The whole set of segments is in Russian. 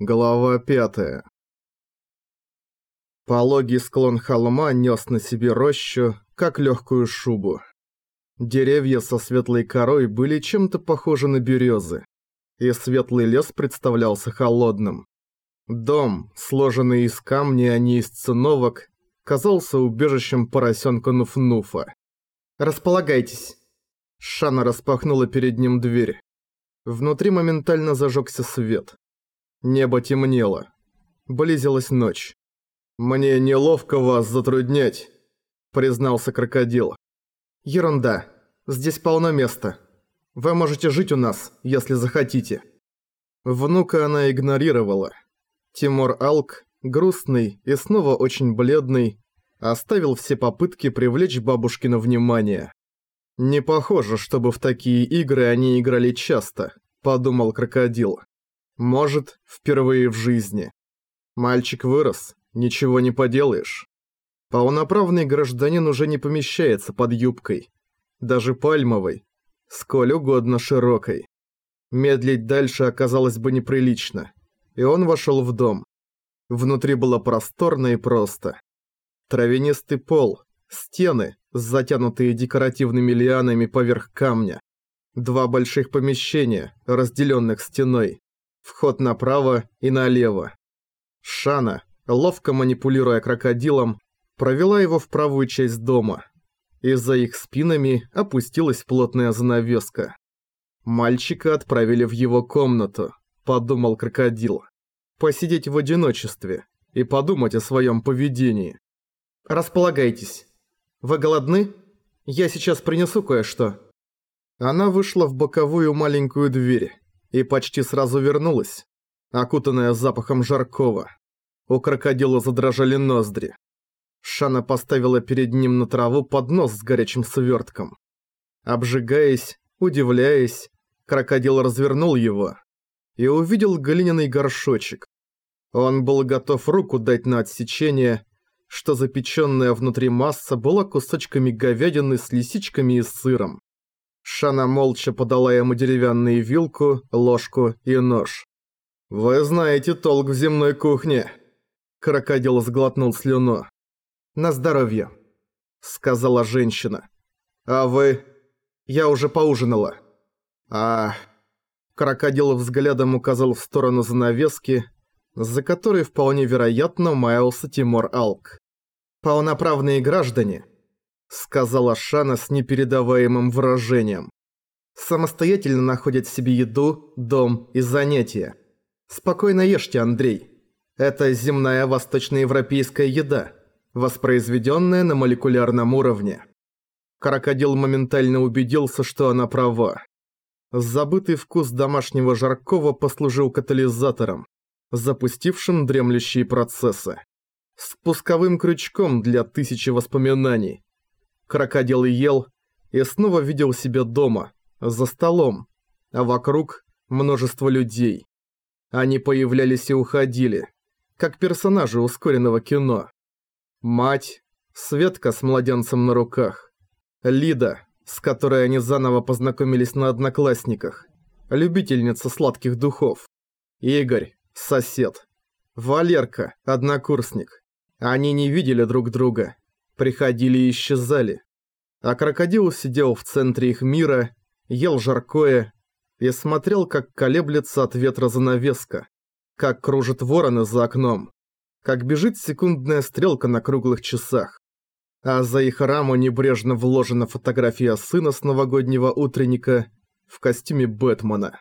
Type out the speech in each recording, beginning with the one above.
Глава пятая. Пологий склон холма нес на себе рощу, как легкую шубу. Деревья со светлой корой были чем-то похожи на березы, и светлый лес представлялся холодным. Дом, сложенный из камня, а не из циновок, казался убежищем поросенка Нуф-Нуфа. «Располагайтесь». Шана распахнула перед ним дверь. Внутри моментально зажегся свет. Небо темнело. Близилась ночь. «Мне неловко вас затруднять», — признался крокодил. «Ерунда. Здесь полно места. Вы можете жить у нас, если захотите». Внука она игнорировала. Тимур Алк, грустный и снова очень бледный, оставил все попытки привлечь бабушкино внимание. «Не похоже, чтобы в такие игры они играли часто», — подумал крокодил. Может, впервые в жизни. Мальчик вырос, ничего не поделаешь. Полноправный гражданин уже не помещается под юбкой. Даже пальмовой. Сколь угодно широкой. Медлить дальше оказалось бы неприлично. И он вошел в дом. Внутри было просторно и просто. Травянистый пол, стены, затянутые декоративными лианами поверх камня. Два больших помещения, разделенных стеной. Вход направо и налево. Шана, ловко манипулируя крокодилом, провела его в правую часть дома. И за их спинами опустилась плотная занавеска. Мальчика отправили в его комнату, подумал крокодил. Посидеть в одиночестве и подумать о своем поведении. «Располагайтесь. Вы голодны? Я сейчас принесу кое-что». Она вышла в боковую маленькую дверь и почти сразу вернулась, окутанная запахом жаркого. У крокодила задрожали ноздри. Шана поставила перед ним на траву поднос с горячим свертком. Обжигаясь, удивляясь, крокодил развернул его и увидел глиняный горшочек. Он был готов руку дать на отсечение, что запеченная внутри масса была кусочками говядины с лисичками и сыром. Шана молча подала ему деревянную вилку, ложку и нож. «Вы знаете толк в земной кухне!» Крокодил сглотнул слюну. «На здоровье», — сказала женщина. «А вы...» «Я уже поужинала». «А...» Крокодил взглядом указал в сторону занавески, за которой вполне вероятно маялся Тимур Алк. «Полноправные граждане», сказала Шана с непередаваемым выражением. Самостоятельно находят себе еду, дом и занятия. Спокойно ешьте, Андрей. Это земная восточноевропейская еда, воспроизведенная на молекулярном уровне. Крокодил моментально убедился, что она права. Забытый вкус домашнего жаркого послужил катализатором, запустившим дремлющие процессы. Спусковым крючком для тысячи воспоминаний, Крокодил ел и снова видел себя дома, за столом, а вокруг множество людей. Они появлялись и уходили, как персонажи ускоренного кино. Мать, Светка с младенцем на руках, Лида, с которой они заново познакомились на одноклассниках, любительница сладких духов, Игорь, сосед, Валерка, однокурсник. Они не видели друг друга, приходили и исчезали. А крокодил сидел в центре их мира, ел жаркое и смотрел, как колеблется от ветра занавеска, как кружат вороны за окном, как бежит секундная стрелка на круглых часах. А за их раму небрежно вложена фотография сына с новогоднего утренника в костюме Бэтмена.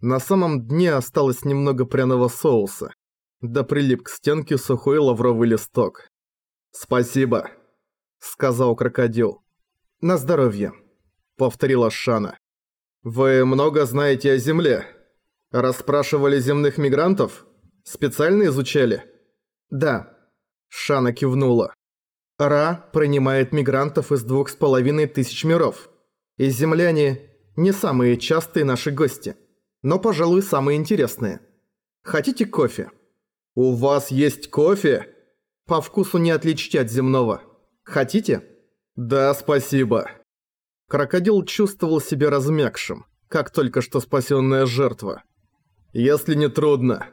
На самом дне осталось немного пряного соуса, да прилип к стенке сухой лавровый листок. «Спасибо», — сказал крокодил. «На здоровье», — повторила Шана. «Вы много знаете о Земле? Расспрашивали земных мигрантов? Специально изучали?» «Да», — Шана кивнула. «Ра принимает мигрантов из двух с половиной тысяч миров. И земляне не самые частые наши гости, но, пожалуй, самые интересные. Хотите кофе?» «У вас есть кофе?» По вкусу не отличить от земного. Хотите? Да, спасибо. Крокодил чувствовал себя размягшим, как только что спасенная жертва. Если не трудно.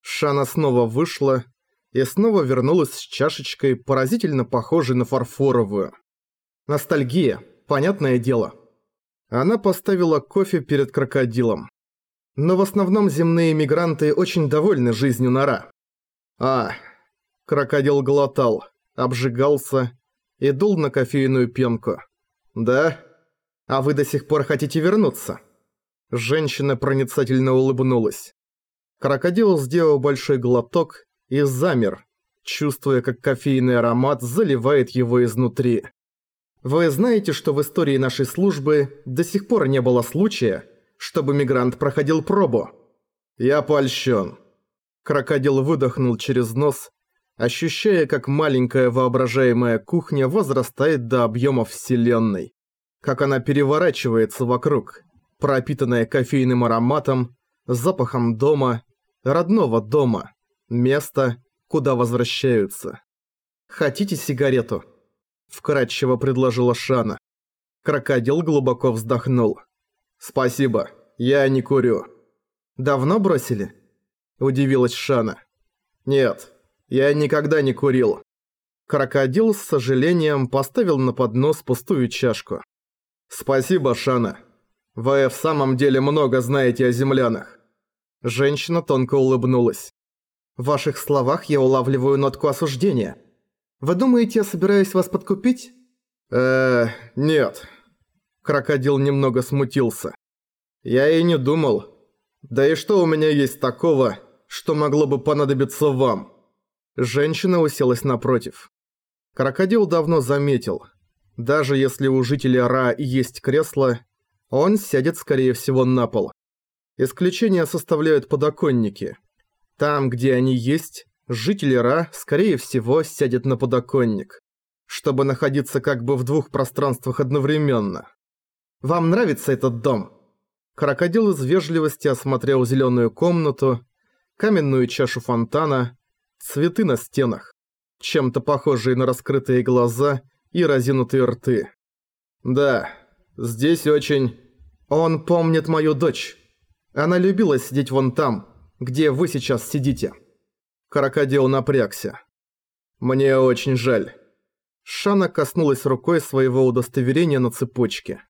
Шана снова вышла и снова вернулась с чашечкой, поразительно похожей на фарфоровую. Ностальгия, понятное дело. Она поставила кофе перед крокодилом. Но в основном земные мигранты очень довольны жизнью нора. А, крокодил глотал, обжигался и дул на кофейную пенку. Да? А вы до сих пор хотите вернуться? Женщина проницательно улыбнулась. Крокодил сделал большой глоток и замер, чувствуя, как кофейный аромат заливает его изнутри. Вы знаете, что в истории нашей службы до сих пор не было случая, чтобы мигрант проходил пробу? Я польщен. Крокодил выдохнул через нос, ощущая, как маленькая воображаемая кухня возрастает до объемов вселенной. Как она переворачивается вокруг, пропитанная кофейным ароматом, запахом дома родного дома, места, куда возвращаются. «Хотите сигарету?» – вкратчиво предложила Шана. Крокодил глубоко вздохнул. «Спасибо, я не курю». «Давно бросили?» – удивилась Шана. «Нет, я никогда не курил». Крокодил с сожалением поставил на поднос пустую чашку. «Спасибо, Шана. Вы в самом деле много знаете о землянах. Женщина тонко улыбнулась. «В ваших словах я улавливаю нотку осуждения. Вы думаете, я собираюсь вас подкупить?» «Э, нет». Крокодил немного смутился. «Я и не думал. Да и что у меня есть такого, что могло бы понадобиться вам?» Женщина уселась напротив. Крокодил давно заметил. Даже если у жителя Ра есть кресло, он сядет скорее всего на пол. Исключения составляют подоконники. Там, где они есть, жители Ра, скорее всего, сядет на подоконник, чтобы находиться как бы в двух пространствах одновременно. «Вам нравится этот дом?» Крокодил из вежливости осмотрел зеленую комнату, каменную чашу фонтана, цветы на стенах, чем-то похожие на раскрытые глаза и разинутые рты. «Да, здесь очень...» «Он помнит мою дочь», она любила сидеть вон там, где вы сейчас сидите. Крокодил напрягся. Мне очень жаль. Шана коснулась рукой своего удостоверения на цепочке.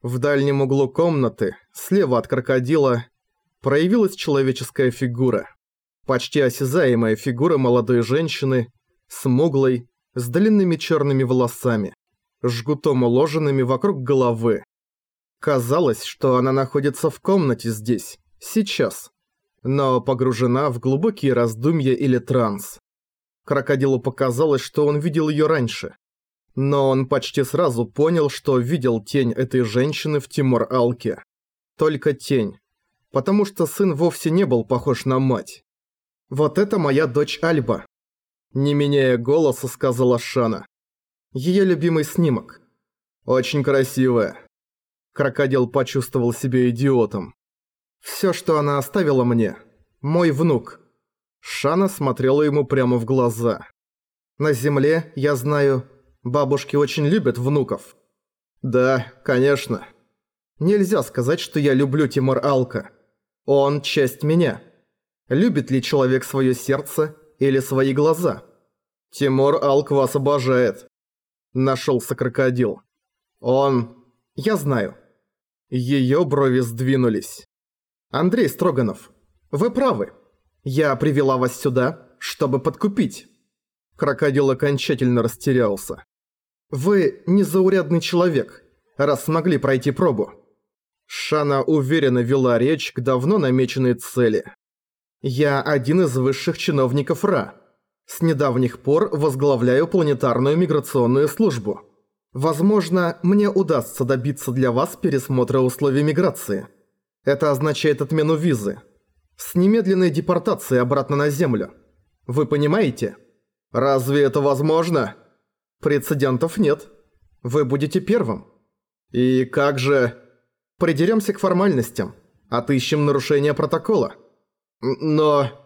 В дальнем углу комнаты, слева от крокодила, проявилась человеческая фигура. Почти осязаемая фигура молодой женщины, смуглой, с длинными черными волосами, жгутом уложенными вокруг головы. Казалось, что она находится в комнате здесь, сейчас, но погружена в глубокие раздумья или транс. Крокодилу показалось, что он видел ее раньше. Но он почти сразу понял, что видел тень этой женщины в Тимур-Алке. Только тень. Потому что сын вовсе не был похож на мать. «Вот это моя дочь Альба», – не меняя голоса, сказала Шана. Ее любимый снимок. «Очень красивая», Крокодил почувствовал себя идиотом. «Всё, что она оставила мне, мой внук». Шана смотрела ему прямо в глаза. «На земле, я знаю, бабушки очень любят внуков». «Да, конечно». «Нельзя сказать, что я люблю Тимур Алка. Он часть меня. Любит ли человек своё сердце или свои глаза?» «Тимур Алк вас обожает», – нашелся крокодил. «Он... Я знаю. Её брови сдвинулись. «Андрей Строганов, вы правы. Я привела вас сюда, чтобы подкупить». Крокодил окончательно растерялся. «Вы незаурядный человек, раз смогли пройти пробу». Шана уверенно вела речь к давно намеченной цели. «Я один из высших чиновников РА. С недавних пор возглавляю планетарную миграционную службу. Возможно, мне удастся добиться для вас пересмотра условий миграции. Это означает отмену визы. С немедленной депортацией обратно на Землю. Вы понимаете? Разве это возможно? Прецедентов нет. Вы будете первым. И как же... Придеремся к формальностям. Отыщем нарушение протокола. Но...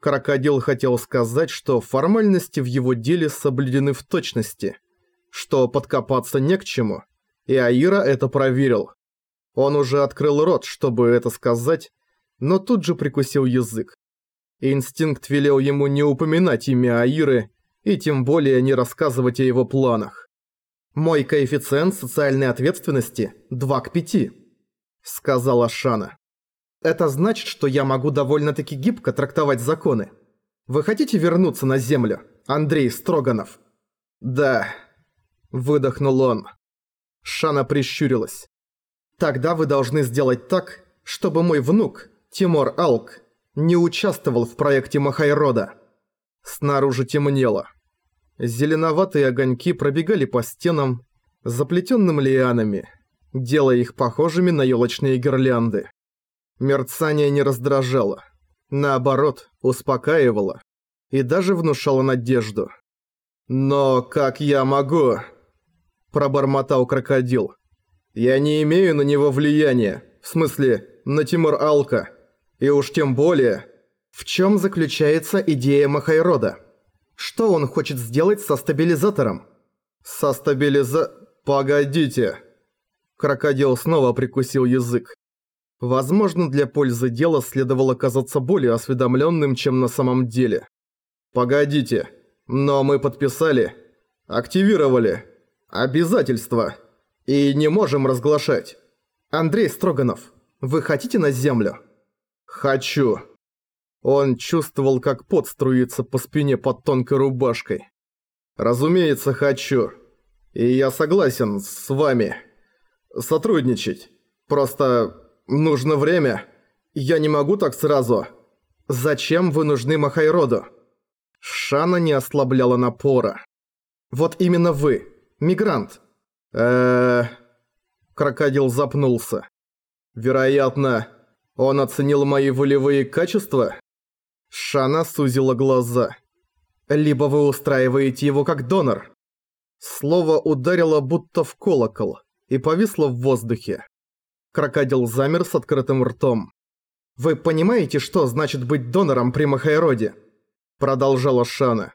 Крокодил хотел сказать, что формальности в его деле соблюдены в точности – что подкопаться не к чему, и Аира это проверил. Он уже открыл рот, чтобы это сказать, но тут же прикусил язык. Инстинкт велел ему не упоминать имя Аиры и тем более не рассказывать о его планах. «Мой коэффициент социальной ответственности 2 к 5», — сказала Шана. «Это значит, что я могу довольно-таки гибко трактовать законы. Вы хотите вернуться на Землю, Андрей Строганов?» «Да», — выдохнул он. Шана прищурилась. «Тогда вы должны сделать так, чтобы мой внук, Тимур Алк, не участвовал в проекте Махайрода». Снаружи темнело. Зеленоватые огоньки пробегали по стенам, заплетенным лианами, делая их похожими на елочные гирлянды. Мерцание не раздражало. Наоборот, успокаивало. И даже внушало надежду. «Но как я могу?» Пробормотал крокодил. «Я не имею на него влияния. В смысле, на Тимур Алка. И уж тем более...» В чем заключается идея Махайрода? Что он хочет сделать со стабилизатором? Со стабилиза... Погодите. Крокодил снова прикусил язык. Возможно, для пользы дела следовало казаться более осведомленным, чем на самом деле. Погодите. Но мы подписали, активировали обязательства и не можем разглашать. Андрей Строганов, вы хотите на землю? Хочу. Он чувствовал, как пот струится по спине под тонкой рубашкой. «Разумеется, хочу. И я согласен с вами. Сотрудничать. Просто нужно время. Я не могу так сразу. Зачем вы нужны Махайроду?» Шана не ослабляла напора. «Вот именно вы. Мигрант». э Крокодил запнулся. «Вероятно, он оценил мои волевые качества?» Шана сузила глаза. «Либо вы устраиваете его как донор». Слово ударило будто в колокол и повисло в воздухе. Крокодил замер с открытым ртом. «Вы понимаете, что значит быть донором при Махайроде?» Продолжала Шана.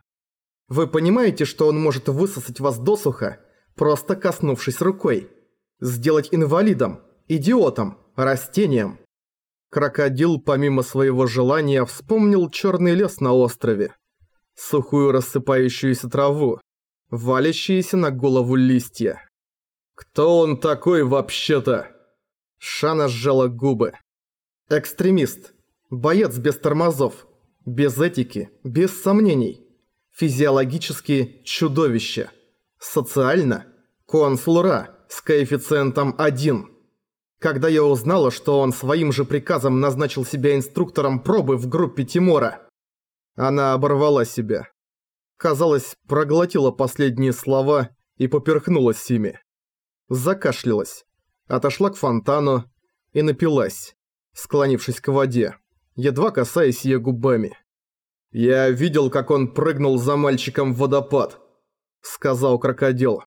«Вы понимаете, что он может высосать вас досуха, просто коснувшись рукой? Сделать инвалидом, идиотом, растением?» Крокодил, помимо своего желания, вспомнил черный лес на острове. Сухую рассыпающуюся траву, валящиеся на голову листья. «Кто он такой вообще-то?» Шана сжала губы. «Экстремист. Боец без тормозов. Без этики. Без сомнений. Физиологически чудовище. Социально – консул Ра с коэффициентом 1. Когда я узнала, что он своим же приказом назначил себя инструктором пробы в группе Тимора, она оборвала себя. Казалось, проглотила последние слова и поперхнулась ими. Закашлялась, отошла к фонтану и напилась, склонившись к воде, едва касаясь ее губами. «Я видел, как он прыгнул за мальчиком в водопад», — сказал крокодил.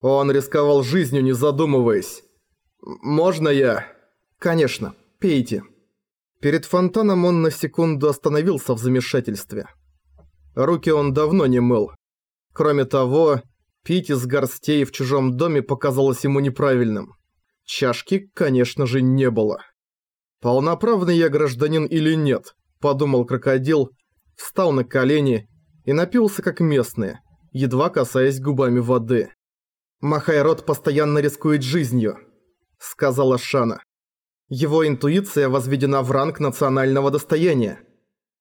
«Он рисковал жизнью, не задумываясь. «Можно я?» «Конечно. Пейте». Перед фонтаном он на секунду остановился в замешательстве. Руки он давно не мыл. Кроме того, пить из горстей в чужом доме показалось ему неправильным. Чашки, конечно же, не было. «Полноправный я гражданин или нет?» – подумал крокодил, встал на колени и напился как местные, едва касаясь губами воды. Махайрод постоянно рискует жизнью – сказала Шана. Его интуиция возведена в ранг национального достояния.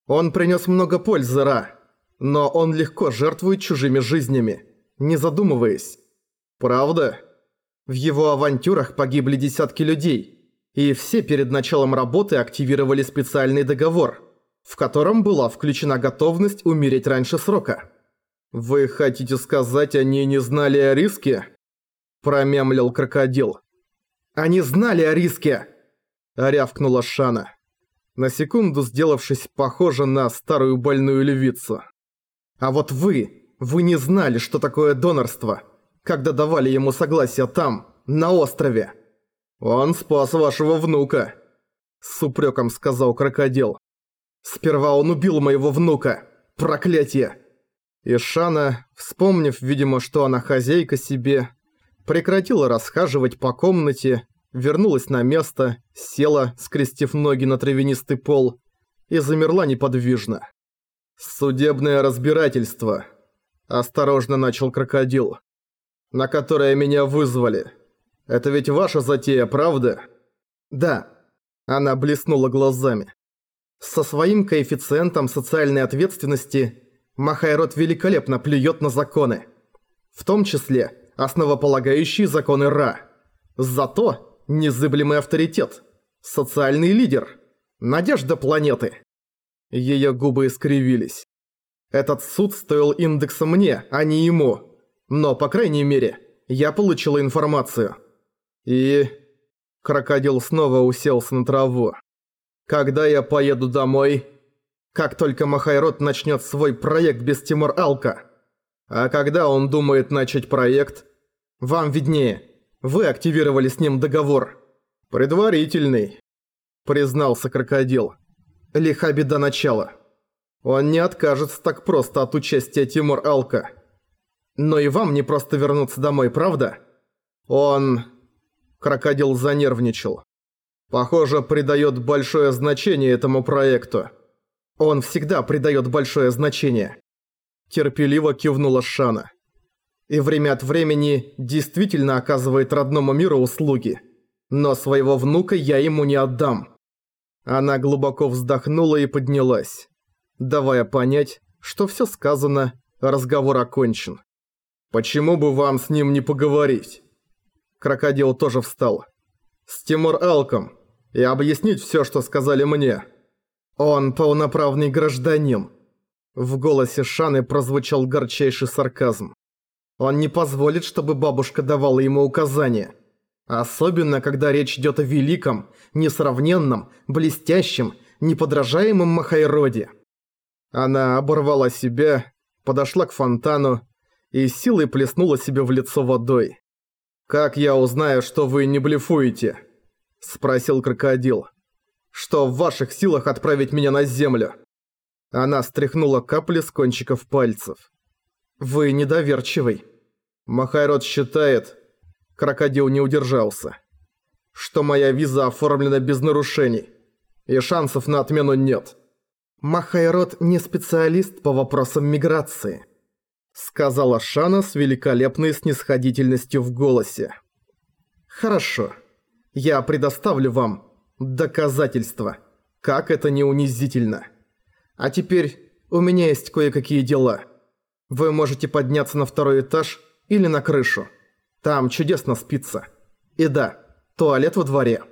Он принес много пользы Ра, но он легко жертвует чужими жизнями, не задумываясь. Правда? В его авантюрах погибли десятки людей, и все перед началом работы активировали специальный договор, в котором была включена готовность умереть раньше срока. «Вы хотите сказать, они не знали о риске?» Промямлил крокодил. Они знали о риске!» – рявкнула Шана, на секунду сделавшись похожа на старую больную львицу. «А вот вы, вы не знали, что такое донорство, когда давали ему согласие там, на острове!» «Он спас вашего внука!» – с упреком сказал крокодил. «Сперва он убил моего внука! Проклятие!» И Шана, вспомнив, видимо, что она хозяйка себе, прекратила расхаживать по комнате, вернулась на место, села, скрестив ноги на травянистый пол, и замерла неподвижно. «Судебное разбирательство», – осторожно начал крокодил, – «на которое меня вызвали. Это ведь ваша затея, правда?» «Да», – она блеснула глазами. «Со своим коэффициентом социальной ответственности Махайрод великолепно плюет на законы. В том числе основополагающие законы Ра. Зато незыблемый авторитет, социальный лидер, надежда планеты». Её губы искривились. Этот суд стоил индекса мне, а не ему. Но, по крайней мере, я получила информацию. И... Крокодил снова уселся на траву. Когда я поеду домой... Как только Махайрод начнет свой проект без Тимур Алка. А когда он думает начать проект... Вам виднее. Вы активировали с ним договор. Предварительный. Признался Крокодил. Лиха беда начала. Он не откажется так просто от участия Тимур Алка. Но и вам не просто вернуться домой, правда? Он... Крокодил занервничал. Похоже, придает большое значение этому проекту. Он всегда придает большое значение. Терпеливо кивнула Шана. И время от времени действительно оказывает родному миру услуги. Но своего внука я ему не отдам. Она глубоко вздохнула и поднялась, давая понять, что все сказано, разговор окончен. «Почему бы вам с ним не поговорить?» Крокодил тоже встал. «С Тимур Алком. И объяснить все, что сказали мне. Он полноправный гражданин». В голосе Шаны прозвучал горчайший сарказм. «Он не позволит, чтобы бабушка давала ему указания». Особенно, когда речь идет о великом, несравненном, блестящем, неподражаемом Махайроде. Она оборвала себя, подошла к фонтану и силой плеснула себе в лицо водой. «Как я узнаю, что вы не блефуете?» – спросил крокодил. «Что в ваших силах отправить меня на землю?» Она стряхнула капли с кончиков пальцев. «Вы недоверчивый. Махайрод считает, Крокодил не удержался. Что моя виза оформлена без нарушений. И шансов на отмену нет. Махайрод не специалист по вопросам миграции. Сказала Шана с великолепной снисходительностью в голосе. Хорошо. Я предоставлю вам доказательства. Как это не унизительно. А теперь у меня есть кое-какие дела. Вы можете подняться на второй этаж или на крышу. Там чудесно спится. И да, туалет во дворе.